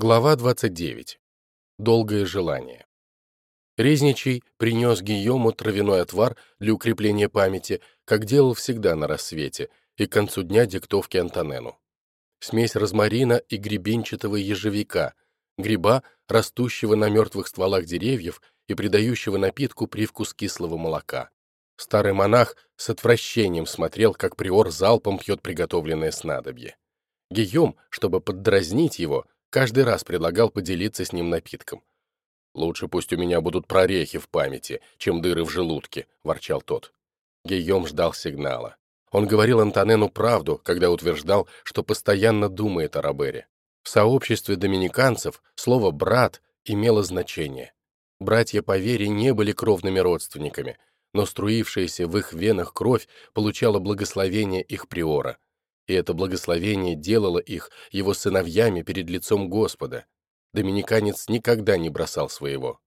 Глава 29. Долгое желание. Резничий принес Гийому травяной отвар для укрепления памяти, как делал всегда на рассвете, и к концу дня диктовки Антонену. Смесь розмарина и гребенчатого ежевика, гриба, растущего на мертвых стволах деревьев и придающего напитку привкус кислого молока. Старый монах с отвращением смотрел, как приор залпом пьет приготовленное снадобье. Гийом, чтобы поддразнить его, Каждый раз предлагал поделиться с ним напитком. «Лучше пусть у меня будут прорехи в памяти, чем дыры в желудке», — ворчал тот. Гийом ждал сигнала. Он говорил Антонену правду, когда утверждал, что постоянно думает о Робере. В сообществе доминиканцев слово «брат» имело значение. Братья по вере не были кровными родственниками, но струившаяся в их венах кровь получала благословение их приора — и это благословение делало их его сыновьями перед лицом Господа. Доминиканец никогда не бросал своего.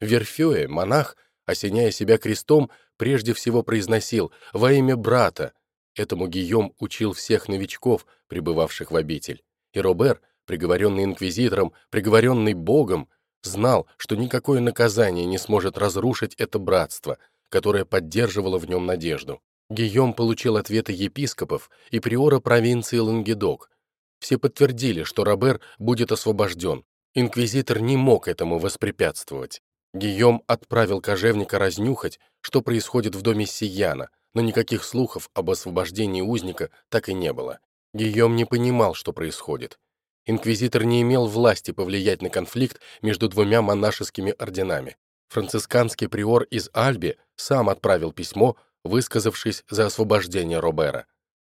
В Верфёе монах, осеняя себя крестом, прежде всего произносил «во имя брата». Этому Гийом учил всех новичков, пребывавших в обитель. И Робер, приговоренный инквизитором, приговоренный Богом, знал, что никакое наказание не сможет разрушить это братство, которое поддерживало в нем надежду. Гийом получил ответы епископов и приора провинции Лангедок. Все подтвердили, что Робер будет освобожден. Инквизитор не мог этому воспрепятствовать. Гийом отправил кожевника разнюхать, что происходит в доме Сияна, но никаких слухов об освобождении узника так и не было. Гийом не понимал, что происходит. Инквизитор не имел власти повлиять на конфликт между двумя монашескими орденами. Францисканский приор из Альби сам отправил письмо, высказавшись за освобождение Робера.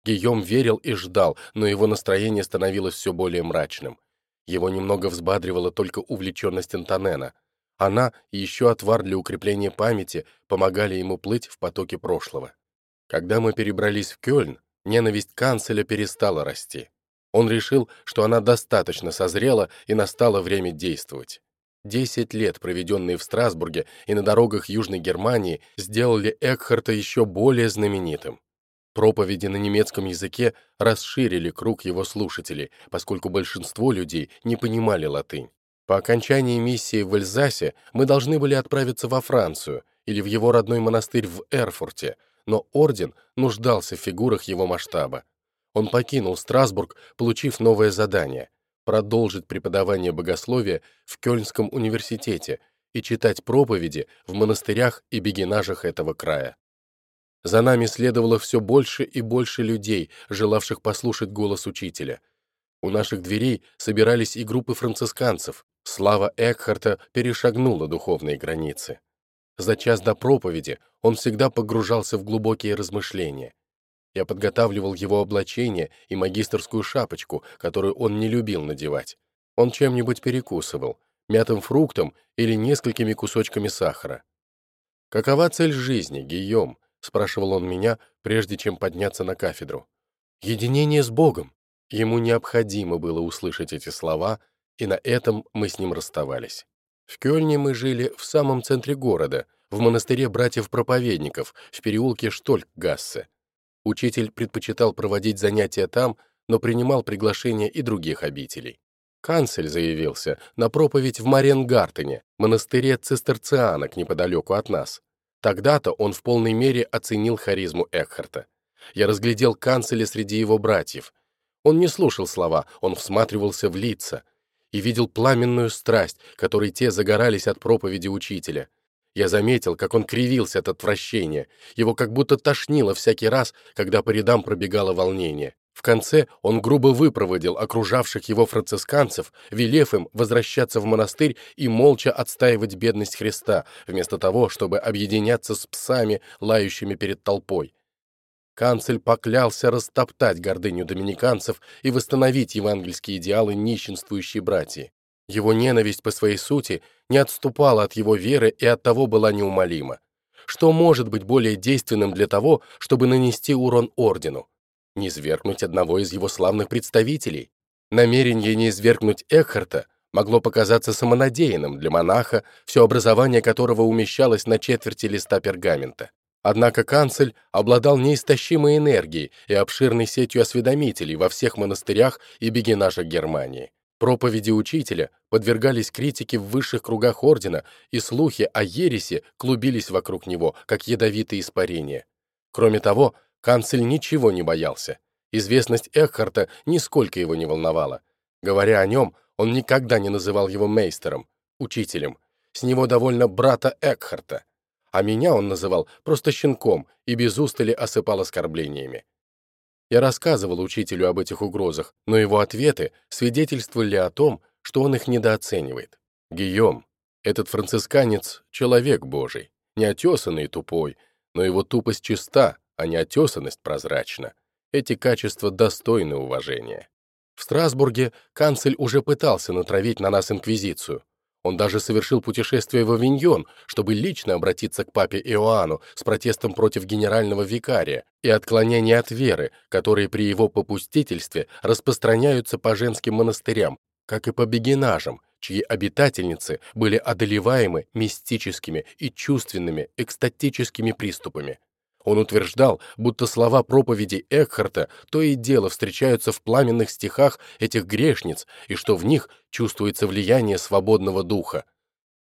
Гийом верил и ждал, но его настроение становилось все более мрачным. Его немного взбадривала только увлеченность Антонена. Она и еще отвар для укрепления памяти помогали ему плыть в потоке прошлого. Когда мы перебрались в Кёльн, ненависть канцеля перестала расти. Он решил, что она достаточно созрела и настало время действовать. Десять лет, проведенные в Страсбурге и на дорогах Южной Германии, сделали Экхарта еще более знаменитым. Проповеди на немецком языке расширили круг его слушателей, поскольку большинство людей не понимали латынь. По окончании миссии в Эльзасе мы должны были отправиться во Францию или в его родной монастырь в Эрфурте, но орден нуждался в фигурах его масштаба. Он покинул Страсбург, получив новое задание — продолжить преподавание богословия в Кёльнском университете и читать проповеди в монастырях и бегинажах этого края. За нами следовало все больше и больше людей, желавших послушать голос учителя. У наших дверей собирались и группы францисканцев. Слава Экхарта перешагнула духовные границы. За час до проповеди он всегда погружался в глубокие размышления. Я подготавливал его облачение и магистрскую шапочку, которую он не любил надевать. Он чем-нибудь перекусывал, мятым фруктом или несколькими кусочками сахара. «Какова цель жизни, Гийом?» — спрашивал он меня, прежде чем подняться на кафедру. «Единение с Богом». Ему необходимо было услышать эти слова, и на этом мы с ним расставались. В Кёльне мы жили в самом центре города, в монастыре братьев-проповедников, в переулке Штолькгассе. Учитель предпочитал проводить занятия там, но принимал приглашения и других обителей. Канцель заявился на проповедь в Маренгартене, монастыре цистерцианок неподалеку от нас. Тогда-то он в полной мере оценил харизму Экхарта. Я разглядел канцеля среди его братьев. Он не слушал слова, он всматривался в лица и видел пламенную страсть, которой те загорались от проповеди учителя — я заметил, как он кривился от отвращения. Его как будто тошнило всякий раз, когда по рядам пробегало волнение. В конце он грубо выпроводил окружавших его францисканцев, велев им возвращаться в монастырь и молча отстаивать бедность Христа, вместо того, чтобы объединяться с псами, лающими перед толпой. Канцель поклялся растоптать гордыню доминиканцев и восстановить евангельские идеалы нищенствующей братьи. Его ненависть по своей сути не отступала от его веры и оттого была неумолима. Что может быть более действенным для того, чтобы нанести урон ордену? Не свергнуть одного из его славных представителей. Намерение не извергнуть Экхарта могло показаться самонадеянным для монаха, все образование которого умещалось на четверти листа пергамента. Однако канцель обладал неистощимой энергией и обширной сетью осведомителей во всех монастырях и бегинажах Германии. Проповеди учителя подвергались критике в высших кругах ордена, и слухи о ересе клубились вокруг него, как ядовитые испарения. Кроме того, канцель ничего не боялся. Известность Экхарта нисколько его не волновала. Говоря о нем, он никогда не называл его мейстером, учителем. С него довольно брата Экхарта. А меня он называл просто щенком и без устали осыпал оскорблениями. Я рассказывал учителю об этих угрозах, но его ответы свидетельствовали о том, что он их недооценивает. Гийом, этот францисканец — человек божий, неотесанный и тупой, но его тупость чиста, а неотесанность прозрачна. Эти качества достойны уважения. В Страсбурге канцель уже пытался натравить на нас инквизицию, он даже совершил путешествие в Авиньон, чтобы лично обратиться к папе Иоанну с протестом против генерального викария и отклонения от веры, которые при его попустительстве распространяются по женским монастырям, как и по бегинажам, чьи обитательницы были одолеваемы мистическими и чувственными экстатическими приступами. Он утверждал, будто слова проповеди Экхарта то и дело встречаются в пламенных стихах этих грешниц, и что в них чувствуется влияние свободного духа.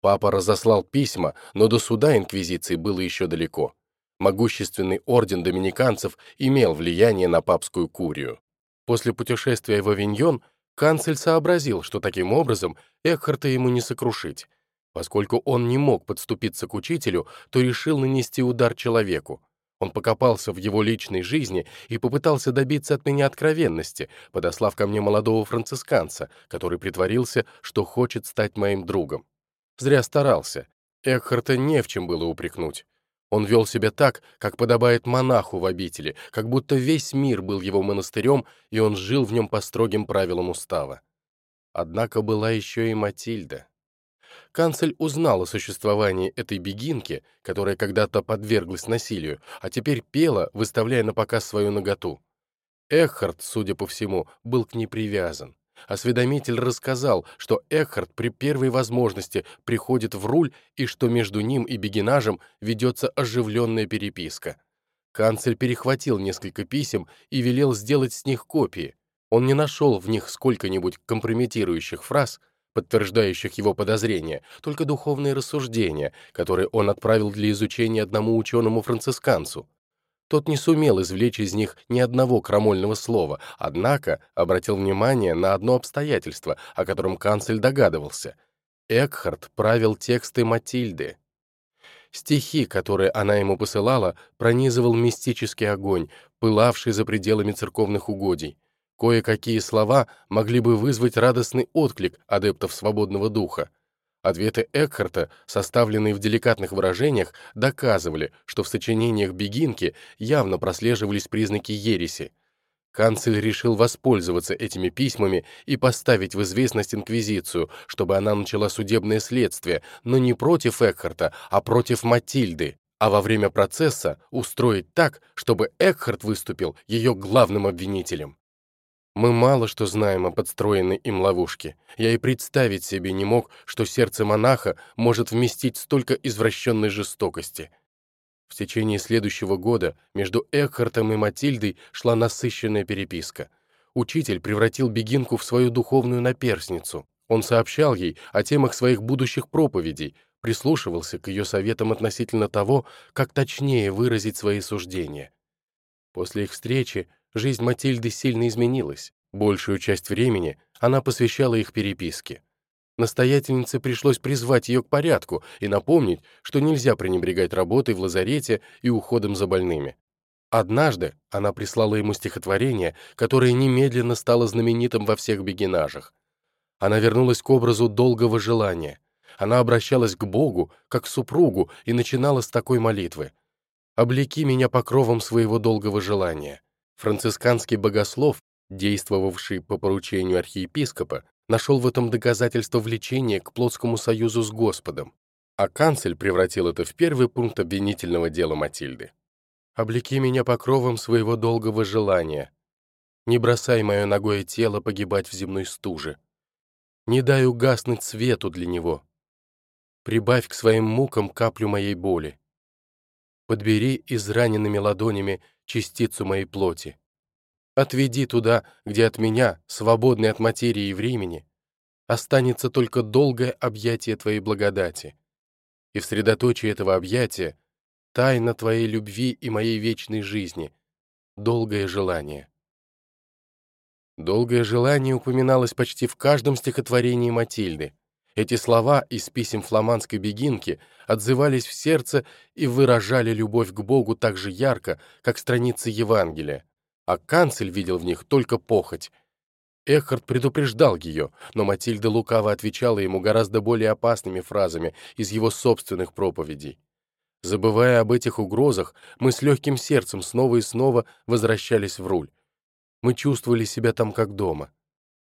Папа разослал письма, но до суда Инквизиции было еще далеко. Могущественный орден доминиканцев имел влияние на папскую курию. После путешествия в Авиньон канцель сообразил, что таким образом Экхарта ему не сокрушить. Поскольку он не мог подступиться к учителю, то решил нанести удар человеку. Он покопался в его личной жизни и попытался добиться от меня откровенности, подослав ко мне молодого францисканца, который притворился, что хочет стать моим другом. Зря старался. Экхарта не в чем было упрекнуть. Он вел себя так, как подобает монаху в обители, как будто весь мир был его монастырем, и он жил в нем по строгим правилам устава. Однако была еще и Матильда. Канцель узнал о существовании этой бегинки, которая когда-то подверглась насилию, а теперь пела, выставляя на показ свою наготу. Эхард, судя по всему, был к ней привязан. Осведомитель рассказал, что Эхард при первой возможности приходит в руль и что между ним и бегинажем ведется оживленная переписка. Канцель перехватил несколько писем и велел сделать с них копии. Он не нашел в них сколько-нибудь компрометирующих фраз, подтверждающих его подозрения, только духовные рассуждения, которые он отправил для изучения одному ученому-францисканцу. Тот не сумел извлечь из них ни одного крамольного слова, однако обратил внимание на одно обстоятельство, о котором канцель догадывался. Экхард правил тексты Матильды. Стихи, которые она ему посылала, пронизывал мистический огонь, пылавший за пределами церковных угодий. Кое-какие слова могли бы вызвать радостный отклик адептов свободного духа. Ответы Экхарта, составленные в деликатных выражениях, доказывали, что в сочинениях Бегинки явно прослеживались признаки ереси. Канцель решил воспользоваться этими письмами и поставить в известность Инквизицию, чтобы она начала судебное следствие, но не против Экхарта, а против Матильды, а во время процесса устроить так, чтобы Экхарт выступил ее главным обвинителем. Мы мало что знаем о подстроенной им ловушке. Я и представить себе не мог, что сердце монаха может вместить столько извращенной жестокости. В течение следующего года между Экхартом и Матильдой шла насыщенная переписка. Учитель превратил Бегинку в свою духовную наперсницу. Он сообщал ей о темах своих будущих проповедей, прислушивался к ее советам относительно того, как точнее выразить свои суждения. После их встречи Жизнь Матильды сильно изменилась. Большую часть времени она посвящала их переписке. Настоятельнице пришлось призвать ее к порядку и напомнить, что нельзя пренебрегать работой в лазарете и уходом за больными. Однажды она прислала ему стихотворение, которое немедленно стало знаменитым во всех бегинажах. Она вернулась к образу долгого желания. Она обращалась к Богу, как к супругу, и начинала с такой молитвы. «Облеки меня покровом своего долгого желания». Францисканский богослов, действовавший по поручению архиепископа, нашел в этом доказательство влечения к плотскому союзу с Господом, а канцель превратил это в первый пункт обвинительного дела Матильды. «Облеки меня покровом своего долгого желания. Не бросай мое ногое тело погибать в земной стуже. Не дай угаснуть свету для него. Прибавь к своим мукам каплю моей боли. Подбери израненными ладонями частицу моей плоти. Отведи туда, где от меня, свободный от материи и времени, останется только долгое объятие Твоей благодати. И в средоточии этого объятия — тайна Твоей любви и моей вечной жизни, долгое желание. Долгое желание упоминалось почти в каждом стихотворении Матильды. Эти слова из писем фламандской бегинки отзывались в сердце и выражали любовь к Богу так же ярко, как страницы Евангелия. А канцель видел в них только похоть. Эхард предупреждал ее, но Матильда лукаво отвечала ему гораздо более опасными фразами из его собственных проповедей. Забывая об этих угрозах, мы с легким сердцем снова и снова возвращались в руль. Мы чувствовали себя там как дома.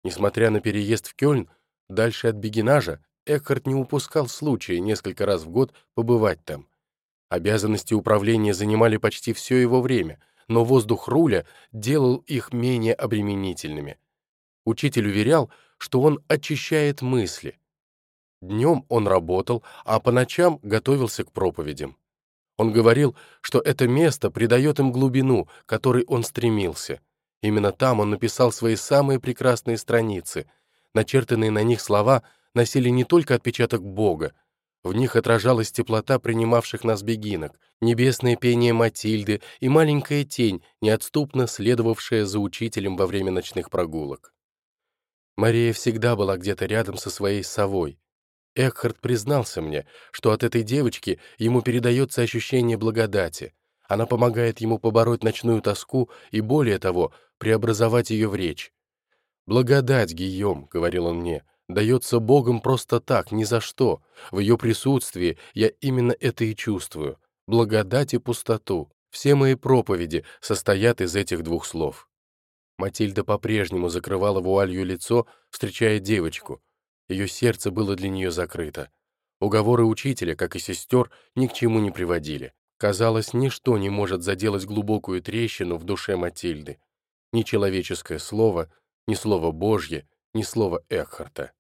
Несмотря на переезд в Кёльн, дальше от Бегинажа, Экхард не упускал случая несколько раз в год побывать там. Обязанности управления занимали почти все его время, но воздух руля делал их менее обременительными. Учитель уверял, что он очищает мысли. Днем он работал, а по ночам готовился к проповедям. Он говорил, что это место придает им глубину, к которой он стремился — Именно там он написал свои самые прекрасные страницы. Начертанные на них слова носили не только отпечаток Бога, в них отражалась теплота принимавших нас бегинок, небесное пение Матильды и маленькая тень, неотступно следовавшая за учителем во время ночных прогулок. Мария всегда была где-то рядом со своей совой. Экхард признался мне, что от этой девочки ему передается ощущение благодати. Она помогает ему побороть ночную тоску и, более того, преобразовать ее в речь. «Благодать, Гийом», — говорил он мне, — «дается Богом просто так, ни за что. В ее присутствии я именно это и чувствую. Благодать и пустоту. Все мои проповеди состоят из этих двух слов». Матильда по-прежнему закрывала вуалью лицо, встречая девочку. Ее сердце было для нее закрыто. Уговоры учителя, как и сестер, ни к чему не приводили. Казалось, ничто не может заделать глубокую трещину в душе Матильды ни человеческое слово, ни слово Божье, ни слово Экхарта.